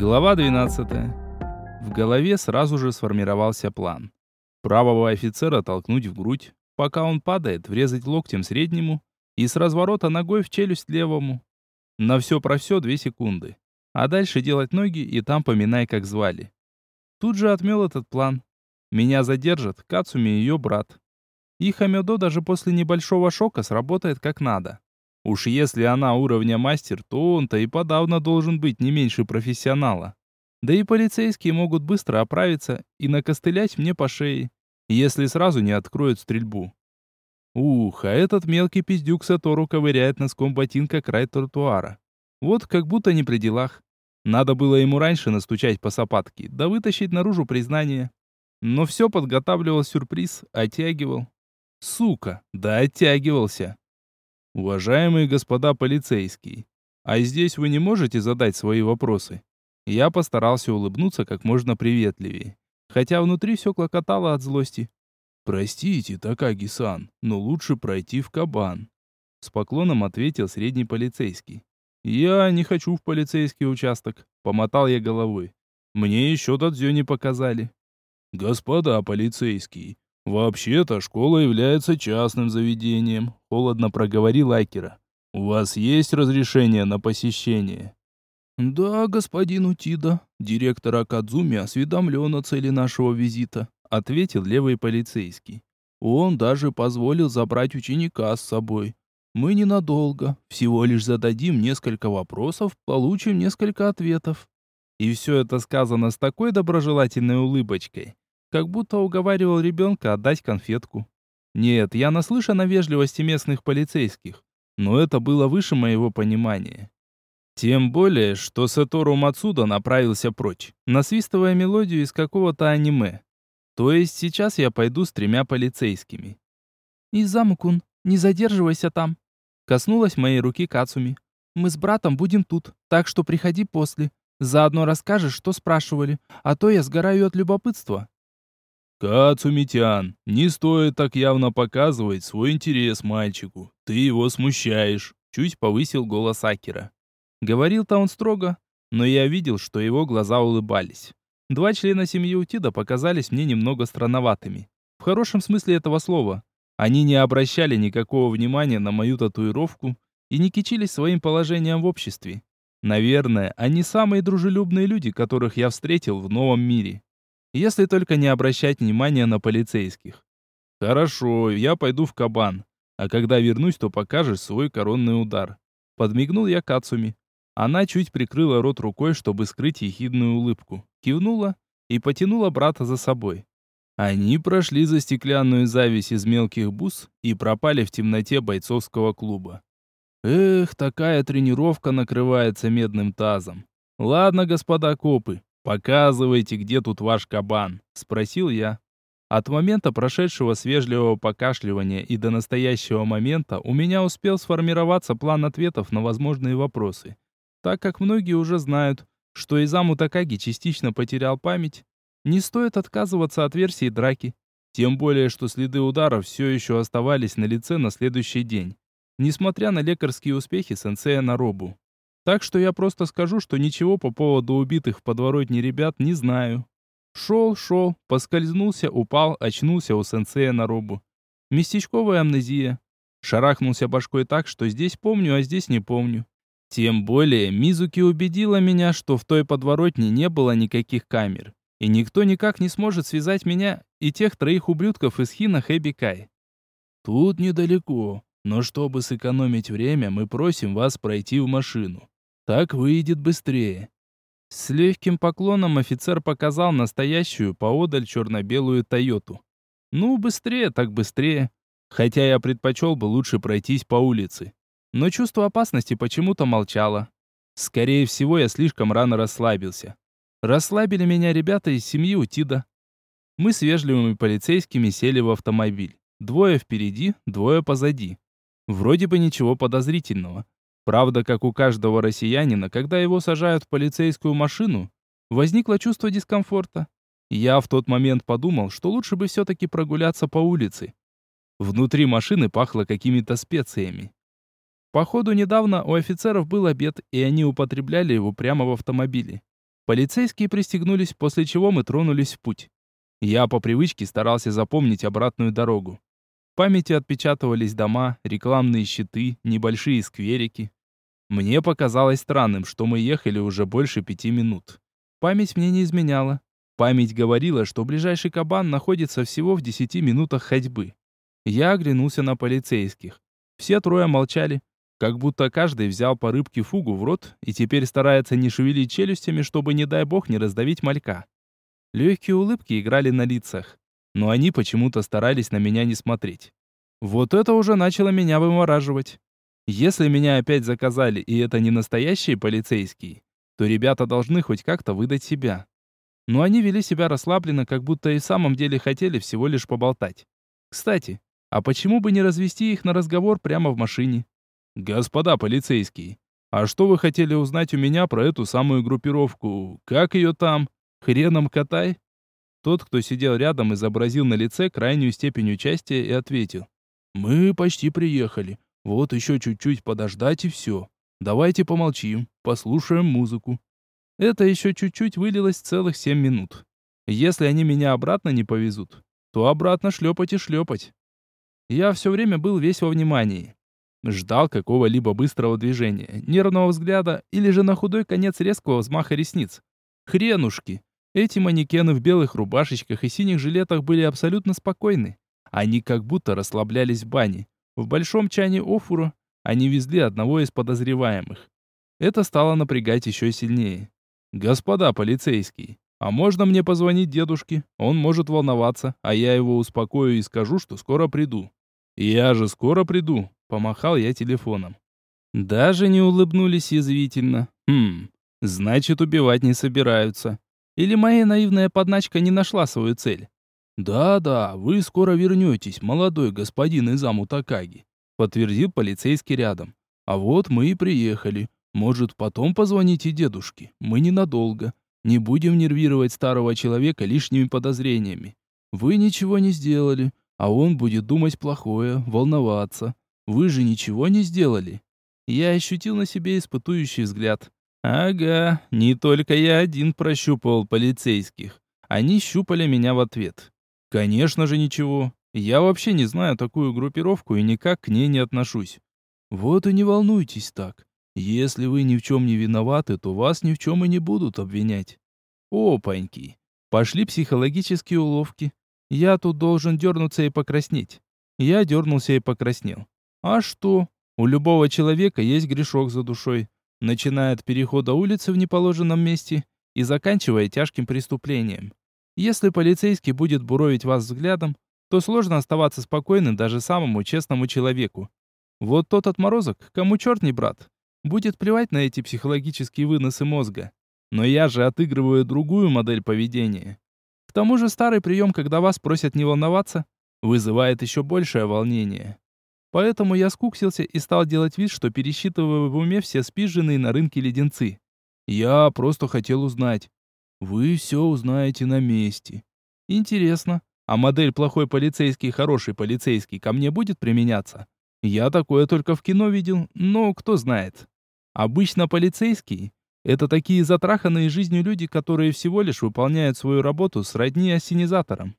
Глава 12. В голове сразу же сформировался план. Правого офицера толкнуть в грудь, пока он падает, врезать локтем среднему и с разворота ногой в челюсть левому. На все про все две секунды. А дальше делать ноги и там поминай, как звали. Тут же отмел этот план. Меня задержат Кацуми и ее брат. И Хамедо даже после небольшого шока сработает как надо. Уж если она уровня мастер, то он-то и подавно должен быть не меньше профессионала. Да и полицейские могут быстро оправиться и накостылять мне по шее, если сразу не откроют стрельбу. Ух, а этот мелкий пиздюк Сатору ковыряет носком ботинка край тротуара. Вот как будто не при делах. Надо было ему раньше настучать по сапатке, да вытащить наружу признание. Но все подготавливал сюрприз, оттягивал. Сука, да оттягивался. Уважаемые господа полицейские, а здесь вы не можете задать свои вопросы? Я постарался улыбнуться как можно приветливее, хотя внутри все клокотало от злости. Простите, Такаги-сан, но лучше пройти в кабан. С поклоном ответил средний полицейский. Я не хочу в полицейский участок, помотал я головой. Мне еще дадзё не показали. Господа полицейские, «Вообще-то школа является частным заведением», — холодно проговорил Акера. «У вас есть разрешение на посещение?» «Да, господин Утида, директор Акадзуми осведомлен о цели нашего визита», — ответил левый полицейский. «Он даже позволил забрать ученика с собой. Мы ненадолго, всего лишь зададим несколько вопросов, получим несколько ответов». И все это сказано с такой доброжелательной улыбочкой, как будто уговаривал ребенка отдать конфетку. Нет, я наслышан о вежливости местных полицейских, но это было выше моего понимания. Тем более, что Сатору Мацуда направился прочь, насвистывая мелодию из какого-то аниме. То есть сейчас я пойду с тремя полицейскими. «Изаму-кун, не задерживайся там!» Коснулась моей руки Кацуми. «Мы с братом будем тут, так что приходи после. Заодно расскажешь, что спрашивали, а то я сгораю от любопытства». «Кацумитян, не стоит так явно показывать свой интерес мальчику. Ты его смущаешь», — чуть повысил голос Акера. Говорил-то он строго, но я видел, что его глаза улыбались. Два члена семьи Утида показались мне немного странноватыми. В хорошем смысле этого слова. Они не обращали никакого внимания на мою татуировку и не кичились своим положением в обществе. Наверное, они самые дружелюбные люди, которых я встретил в новом мире. Если только не обращать внимания на полицейских. Хорошо, я пойду в кабан. А когда вернусь, то покажешь свой коронный удар. Подмигнул я Кацуми. Она чуть прикрыла рот рукой, чтобы скрыть ехидную улыбку. Кивнула и потянула брата за собой. Они прошли за стеклянную зависть из мелких бус и пропали в темноте бойцовского клуба. Эх, такая тренировка накрывается медным тазом. Ладно, господа копы, «Показывайте, где тут ваш кабан?» — спросил я. От момента прошедшего с покашливания и до настоящего момента у меня успел сформироваться план ответов на возможные вопросы. Так как многие уже знают, что Изаму Такаги частично потерял память, не стоит отказываться от версии драки. Тем более, что следы ударов все еще оставались на лице на следующий день, несмотря на лекарские успехи сенсея Наробу. Так что я просто скажу, что ничего по поводу убитых в подворотне ребят не знаю. Шел, шел, поскользнулся, упал, очнулся у сенсея на робу. Местечковая амнезия. Шарахнулся башкой так, что здесь помню, а здесь не помню. Тем более Мизуки убедила меня, что в той подворотне не было никаких камер. И никто никак не сможет связать меня и тех троих ублюдков из Хина Хэби Кай. Тут недалеко, но чтобы сэкономить время, мы просим вас пройти в машину. Так выйдет быстрее. С легким поклоном офицер показал настоящую поодаль черно-белую Тойоту. Ну, быстрее, так быстрее. Хотя я предпочел бы лучше пройтись по улице. Но чувство опасности почему-то молчало. Скорее всего, я слишком рано расслабился. Расслабили меня ребята из семьи Утида. Мы с вежливыми полицейскими сели в автомобиль. Двое впереди, двое позади. Вроде бы ничего подозрительного. Правда, как у каждого россиянина, когда его сажают в полицейскую машину, возникло чувство дискомфорта. Я в тот момент подумал, что лучше бы все-таки прогуляться по улице. Внутри машины пахло какими-то специями. Походу, недавно у офицеров был обед, и они употребляли его прямо в автомобиле. Полицейские пристегнулись, после чего мы тронулись в путь. Я по привычке старался запомнить обратную дорогу. В памяти отпечатывались дома, рекламные щиты, небольшие скверики. Мне показалось странным, что мы ехали уже больше пяти минут. Память мне не изменяла. Память говорила, что ближайший кабан находится всего в десяти минутах ходьбы. Я оглянулся на полицейских. Все трое молчали, как будто каждый взял по рыбке фугу в рот и теперь старается не шевелить челюстями, чтобы, не дай бог, не раздавить малька. Легкие улыбки играли на лицах, но они почему-то старались на меня не смотреть. Вот это уже начало меня вымораживать. Если меня опять заказали, и это не настоящие полицейские, то ребята должны хоть как-то выдать себя. Но они вели себя расслабленно, как будто и в самом деле хотели всего лишь поболтать. Кстати, а почему бы не развести их на разговор прямо в машине? Господа полицейские, а что вы хотели узнать у меня про эту самую группировку? Как ее там? Хреном катай? Тот, кто сидел рядом, изобразил на лице крайнюю степень участия и ответил. «Мы почти приехали. Вот еще чуть-чуть подождать и все. Давайте помолчим, послушаем музыку. Это еще чуть-чуть вылилось целых семь минут. Если они меня обратно не повезут, то обратно шлепать и шлепать. Я все время был весь во внимании. Ждал какого-либо быстрого движения, нервного взгляда или же на худой конец резкого взмаха ресниц. Хренушки! Эти манекены в белых рубашечках и синих жилетах были абсолютно спокойны. Они как будто расслаблялись в бане. В большом чане офура они везли одного из подозреваемых. Это стало напрягать еще сильнее. «Господа полицейские, а можно мне позвонить дедушке? Он может волноваться, а я его успокою и скажу, что скоро приду». «Я же скоро приду», — помахал я телефоном. Даже не улыбнулись язвительно. «Хм, значит, убивать не собираются. Или моя наивная подначка не нашла свою цель?» «Да-да, вы скоро вернетесь, молодой господин из Амутакаги подтвердил полицейский рядом. А вот мы и приехали. Может, потом позвоните дедушке? Мы ненадолго. Не будем нервировать старого человека лишними подозрениями. Вы ничего не сделали, а он будет думать плохое, волноваться. Вы же ничего не сделали. Я ощутил на себе испытующий взгляд. Ага, не только я один прощупал полицейских. Они щупали меня в ответ. Конечно же ничего. Я вообще не знаю такую группировку и никак к ней не отношусь. Вот и не волнуйтесь так. Если вы ни в чем не виноваты, то вас ни в чем и не будут обвинять. Опаньки. Пошли психологические уловки. Я тут должен дернуться и покраснеть. Я дернулся и покраснел. А что? У любого человека есть грешок за душой. Начиная от перехода улицы в неположенном месте и заканчивая тяжким преступлением. Если полицейский будет буровить вас взглядом, то сложно оставаться спокойным даже самому честному человеку. Вот тот отморозок, кому черт не брат, будет плевать на эти психологические выносы мозга. Но я же отыгрываю другую модель поведения. К тому же старый прием, когда вас просят не волноваться, вызывает еще большее волнение. Поэтому я скуксился и стал делать вид, что пересчитываю в уме все спизженные на рынке леденцы. Я просто хотел узнать. Вы все узнаете на месте. Интересно, а модель плохой полицейский, хороший полицейский ко мне будет применяться? Я такое только в кино видел, но кто знает. Обычно полицейские — это такие затраханные жизнью люди, которые всего лишь выполняют свою работу сродни ассенизаторам.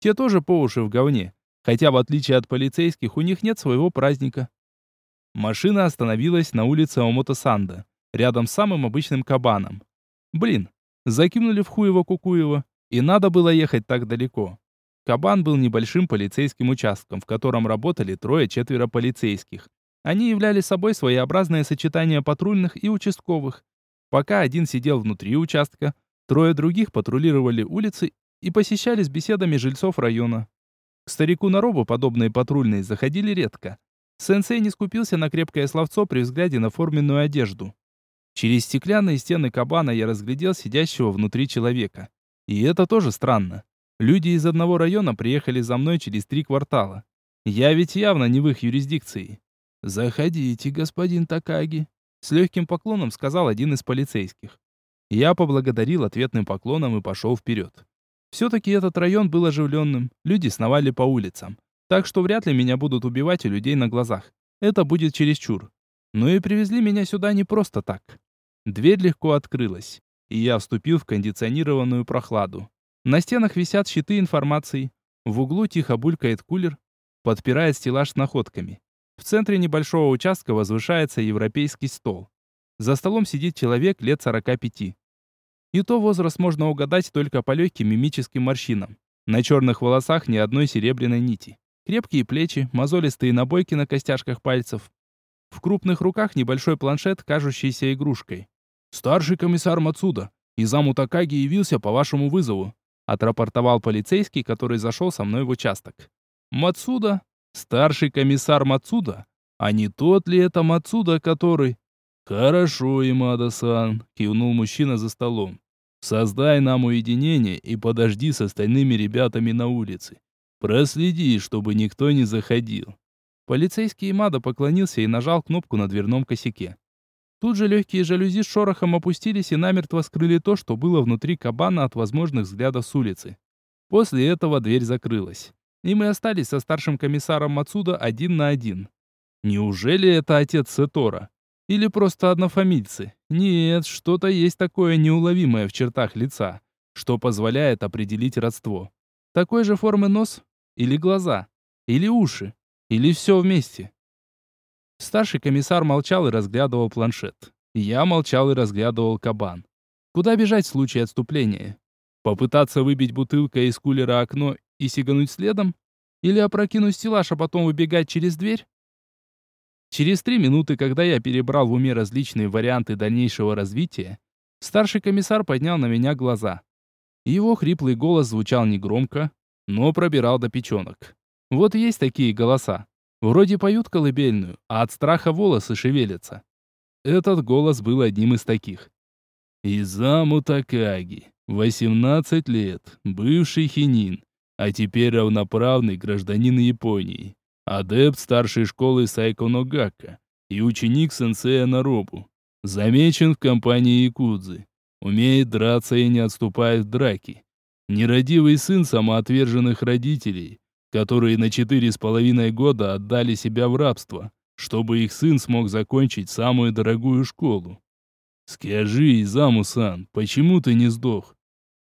Те тоже по уши в говне, хотя в отличие от полицейских у них нет своего праздника. Машина остановилась на улице Омотосанда, рядом с самым обычным кабаном. Блин, закинули в Хуево-Кукуево, и надо было ехать так далеко. Кабан был небольшим полицейским участком, в котором работали трое-четверо полицейских. Они являли собой своеобразное сочетание патрульных и участковых. Пока один сидел внутри участка, трое других патрулировали улицы и посещали с беседами жильцов района. К старику Наробу подобные патрульные заходили редко. Сенсей не скупился на крепкое словцо при взгляде на форменную одежду. Через стеклянные стены кабана я разглядел сидящего внутри человека. И это тоже странно. Люди из одного района приехали за мной через три квартала. Я ведь явно не в их юрисдикции. «Заходите, господин Такаги», — с легким поклоном сказал один из полицейских. Я поблагодарил ответным поклоном и пошел вперед. Все-таки этот район был оживленным, люди сновали по улицам. Так что вряд ли меня будут убивать у людей на глазах. Это будет чересчур. Но и привезли меня сюда не просто так. Дверь легко открылась. и я вступил в кондиционированную прохладу. На стенах висят щиты информации. В углу тихо булькает кулер, подпирает стеллаж с находками. В центре небольшого участка возвышается европейский стол. За столом сидит человек лет 45. И то возраст можно угадать только по легким мимическим морщинам. На черных волосах ни одной серебряной нити. Крепкие плечи, мозолистые набойки на костяшках пальцев. В крупных руках небольшой планшет, кажущийся игрушкой. «Старший комиссар Мацуда, Изаму Такаги явился по вашему вызову», отрапортовал полицейский, который зашел со мной в участок. «Мацуда? Старший комиссар Мацуда? А не тот ли это Мацуда, который...» «Хорошо, Имада-сан», — кивнул мужчина за столом. «Создай нам уединение и подожди с остальными ребятами на улице. Проследи, чтобы никто не заходил». Полицейский Имада поклонился и нажал кнопку на дверном косяке. Тут же легкие жалюзи с шорохом опустились и намертво скрыли то, что было внутри кабана от возможных взглядов с улицы. После этого дверь закрылась. И мы остались со старшим комиссаром Мацуда один на один. Неужели это отец Сетора? Или просто однофамильцы? Нет, что-то есть такое неуловимое в чертах лица, что позволяет определить родство. Такой же формы нос? Или глаза? Или уши? Или все вместе? Старший комиссар молчал и разглядывал планшет. Я молчал и разглядывал кабан. Куда бежать в случае отступления? Попытаться выбить бутылкой из кулера окно и сигануть следом? Или опрокинуть стеллаж, а потом выбегать через дверь? Через три минуты, когда я перебрал в уме различные варианты дальнейшего развития, старший комиссар поднял на меня глаза. Его хриплый голос звучал негромко, но пробирал до печенок. Вот есть такие голоса. Вроде поют колыбельную, а от страха волосы шевелятся. Этот голос был одним из таких. Изаму Такаги, 18 лет, бывший хинин, а теперь равноправный гражданин Японии адепт старшей школы Сайконогака и ученик сенсея Наробу. Замечен в компании Якудзы. Умеет драться и не отступает в драки. Нерадивый сын самоотверженных родителей, которые на четыре с половиной года отдали себя в рабство, чтобы их сын смог закончить самую дорогую школу. Скажи, Изаму-сан, почему ты не сдох?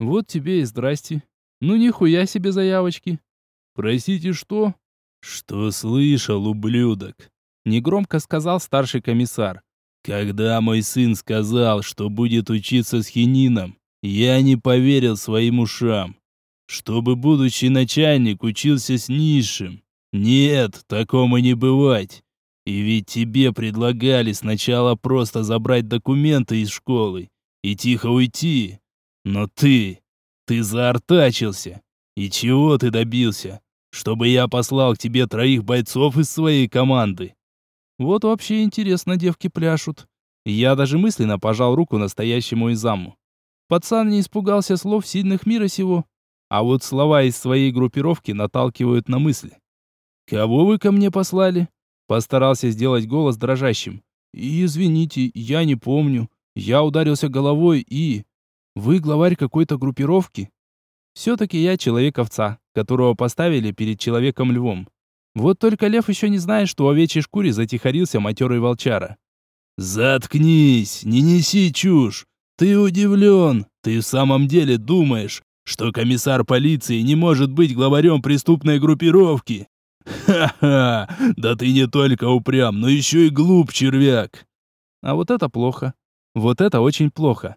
Вот тебе и здрасте. Ну нихуя себе заявочки. Простите, что? «Что слышал, ублюдок?» — негромко сказал старший комиссар. «Когда мой сын сказал, что будет учиться с хинином, я не поверил своим ушам. Чтобы будущий начальник учился с низшим. Нет, такому не бывать. И ведь тебе предлагали сначала просто забрать документы из школы и тихо уйти. Но ты, ты заортачился. И чего ты добился? чтобы я послал к тебе троих бойцов из своей команды. Вот вообще интересно девки пляшут. Я даже мысленно пожал руку настоящему Изаму. Пацан не испугался слов сильных мира сего, а вот слова из своей группировки наталкивают на мысли. «Кого вы ко мне послали?» Постарался сделать голос дрожащим. «Извините, я не помню. Я ударился головой и...» «Вы главарь какой-то группировки?» Все-таки я человек-овца, которого поставили перед человеком-львом. Вот только лев еще не знает, что в овечьей шкуре затихарился матерый волчара. «Заткнись, не неси чушь. Ты удивлен. Ты в самом деле думаешь, что комиссар полиции не может быть главарем преступной группировки? Ха-ха, да ты не только упрям, но еще и глуп, червяк. А вот это плохо. Вот это очень плохо.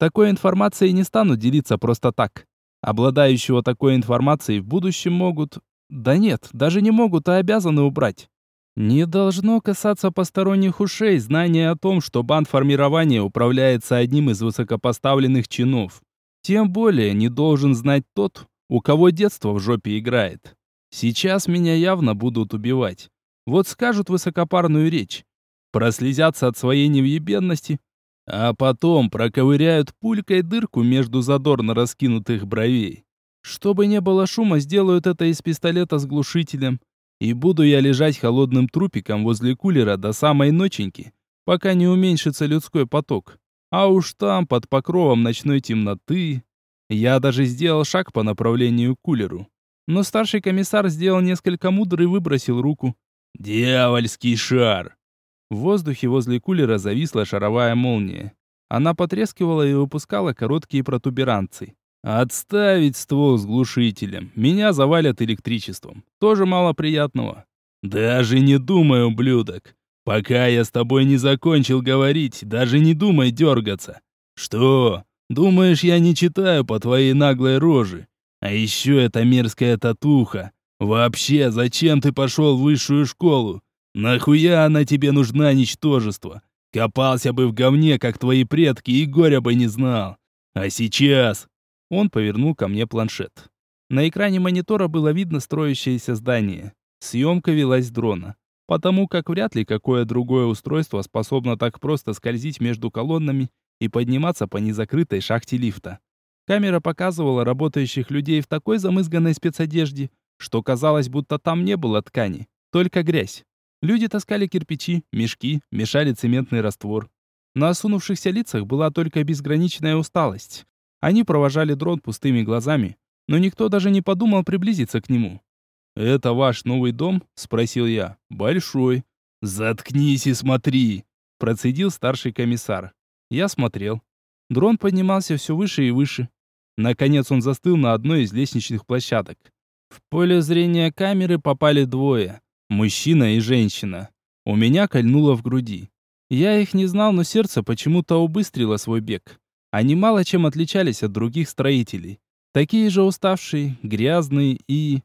Такой информацией не станут делиться просто так. Обладающего такой информацией в будущем могут... Да нет, даже не могут, а обязаны убрать. Не должно касаться посторонних ушей знание о том, что бандформирование управляется одним из высокопоставленных чинов. Тем более не должен знать тот, у кого детство в жопе играет. Сейчас меня явно будут убивать. Вот скажут высокопарную речь. Прослезятся от своей невъебенности, а потом проковыряют пулькой дырку между задорно раскинутых бровей. Чтобы не было шума, сделают это из пистолета с глушителем. И буду я лежать холодным трупиком возле кулера до самой ноченьки, пока не уменьшится людской поток. А уж там, под покровом ночной темноты... Я даже сделал шаг по направлению к кулеру. Но старший комиссар сделал несколько мудр и выбросил руку. «Дьявольский шар!» В воздухе возле кулера зависла шаровая молния. Она потрескивала и выпускала короткие протуберанцы. «Отставить ствол с глушителем. Меня завалят электричеством. Тоже мало приятного». «Даже не думай, ублюдок. Пока я с тобой не закончил говорить, даже не думай дергаться. Что? Думаешь, я не читаю по твоей наглой роже? А еще эта мерзкая татуха. Вообще, зачем ты пошел в высшую школу? Нахуя она тебе нужна, ничтожество? Копался бы в говне, как твои предки, и горя бы не знал. А сейчас...» Он повернул ко мне планшет. На экране монитора было видно строящееся здание. Съемка велась с дрона. Потому как вряд ли какое другое устройство способно так просто скользить между колоннами и подниматься по незакрытой шахте лифта. Камера показывала работающих людей в такой замызганной спецодежде, что казалось, будто там не было ткани, только грязь. Люди таскали кирпичи, мешки, мешали цементный раствор. На осунувшихся лицах была только безграничная усталость. Они провожали дрон пустыми глазами, но никто даже не подумал приблизиться к нему. «Это ваш новый дом?» — спросил я. «Большой». «Заткнись и смотри!» — процедил старший комиссар. Я смотрел. Дрон поднимался все выше и выше. Наконец он застыл на одной из лестничных площадок. В поле зрения камеры попали двое. Мужчина и женщина. У меня кольнуло в груди. Я их не знал, но сердце почему-то убыстрило свой бег. Они мало чем отличались от других строителей. Такие же уставшие, грязные и...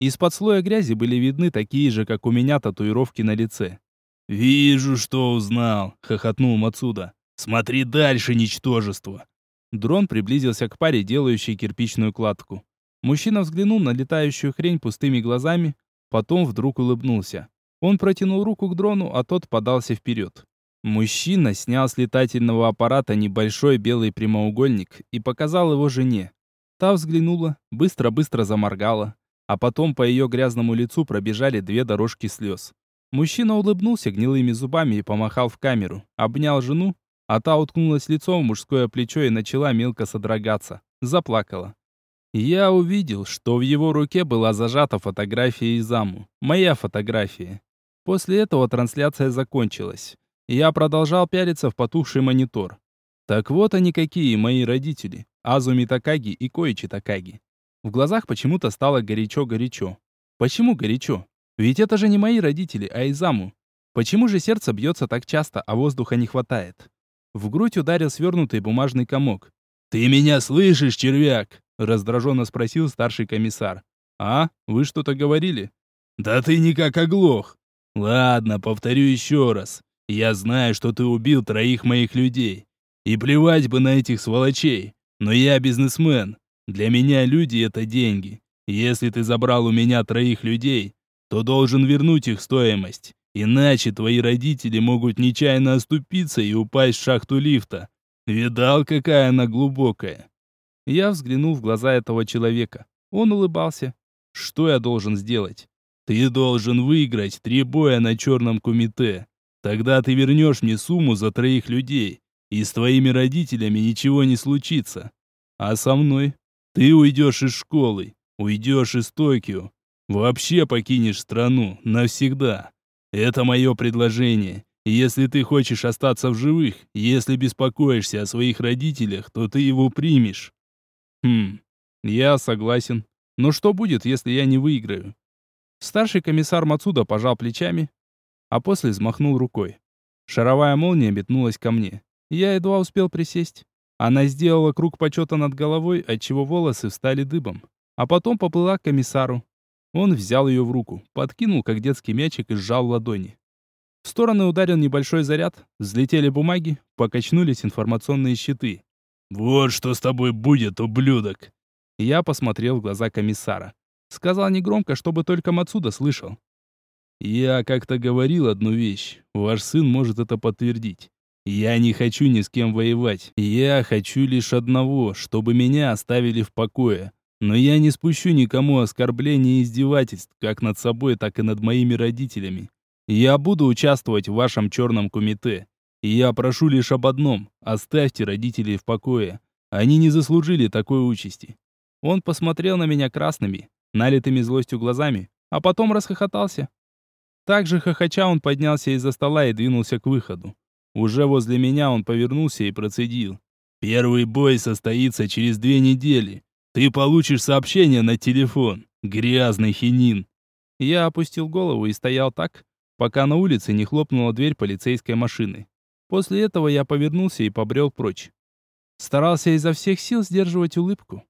Из-под слоя грязи были видны такие же, как у меня, татуировки на лице. «Вижу, что узнал», — хохотнул Мацуда. «Смотри дальше, ничтожество!» Дрон приблизился к паре, делающей кирпичную кладку. Мужчина взглянул на летающую хрень пустыми глазами, потом вдруг улыбнулся. Он протянул руку к дрону, а тот подался вперед. Мужчина снял с летательного аппарата небольшой белый прямоугольник и показал его жене. Та взглянула, быстро-быстро заморгала а потом по ее грязному лицу пробежали две дорожки слез. Мужчина улыбнулся гнилыми зубами и помахал в камеру, обнял жену, а та уткнулась лицом в мужское плечо и начала мелко содрогаться. Заплакала. Я увидел, что в его руке была зажата фотография Изаму. Моя фотография. После этого трансляция закончилась. Я продолжал пялиться в потухший монитор. Так вот они какие, мои родители. Азуми Такаги и Коичи Такаги. В глазах почему-то стало горячо-горячо. Почему горячо? Ведь это же не мои родители, а Изаму. Почему же сердце бьется так часто, а воздуха не хватает? В грудь ударил свернутый бумажный комок. «Ты меня слышишь, червяк?» раздраженно спросил старший комиссар. «А? Вы что-то говорили?» «Да ты никак оглох. Ладно, повторю еще раз. Я знаю, что ты убил троих моих людей. И плевать бы на этих сволочей. Но я бизнесмен. Для меня люди — это деньги. Если ты забрал у меня троих людей, то должен вернуть их стоимость. Иначе твои родители могут нечаянно оступиться и упасть в шахту лифта. Видал, какая она глубокая?» Я взглянул в глаза этого человека. Он улыбался. «Что я должен сделать?» «Ты должен выиграть три боя на черном кумите. Тогда ты вернешь мне сумму за троих людей, и с твоими родителями ничего не случится. А со мной ты уйдешь из школы, уйдешь из Токио, вообще покинешь страну навсегда. Это мое предложение. Если ты хочешь остаться в живых, если беспокоишься о своих родителях, то ты его примешь. Хм, я согласен. Но что будет, если я не выиграю? Старший комиссар Мацуда пожал плечами, а после взмахнул рукой. Шаровая молния метнулась ко мне. Я едва успел присесть. Она сделала круг почета над головой, отчего волосы встали дыбом. А потом поплыла к комиссару. Он взял ее в руку, подкинул, как детский мячик, и сжал ладони. В стороны ударил небольшой заряд, взлетели бумаги, покачнулись информационные щиты. «Вот что с тобой будет, ублюдок!» Я посмотрел в глаза комиссара. Сказал негромко, чтобы только Мацуда слышал. «Я как-то говорил одну вещь. Ваш сын может это подтвердить. Я не хочу ни с кем воевать. Я хочу лишь одного, чтобы меня оставили в покое. Но я не спущу никому оскорблений и издевательств, как над собой, так и над моими родителями. Я буду участвовать в вашем черном кумите. Я прошу лишь об одном – оставьте родителей в покое. Они не заслужили такой участи. Он посмотрел на меня красными, налитыми злостью глазами, а потом расхохотался. Так же хохоча он поднялся из-за стола и двинулся к выходу. Уже возле меня он повернулся и процедил. «Первый бой состоится через две недели. Ты получишь сообщение на телефон. Грязный хинин». Я опустил голову и стоял так, пока на улице не хлопнула дверь полицейской машины. После этого я повернулся и побрел прочь. Старался изо всех сил сдерживать улыбку.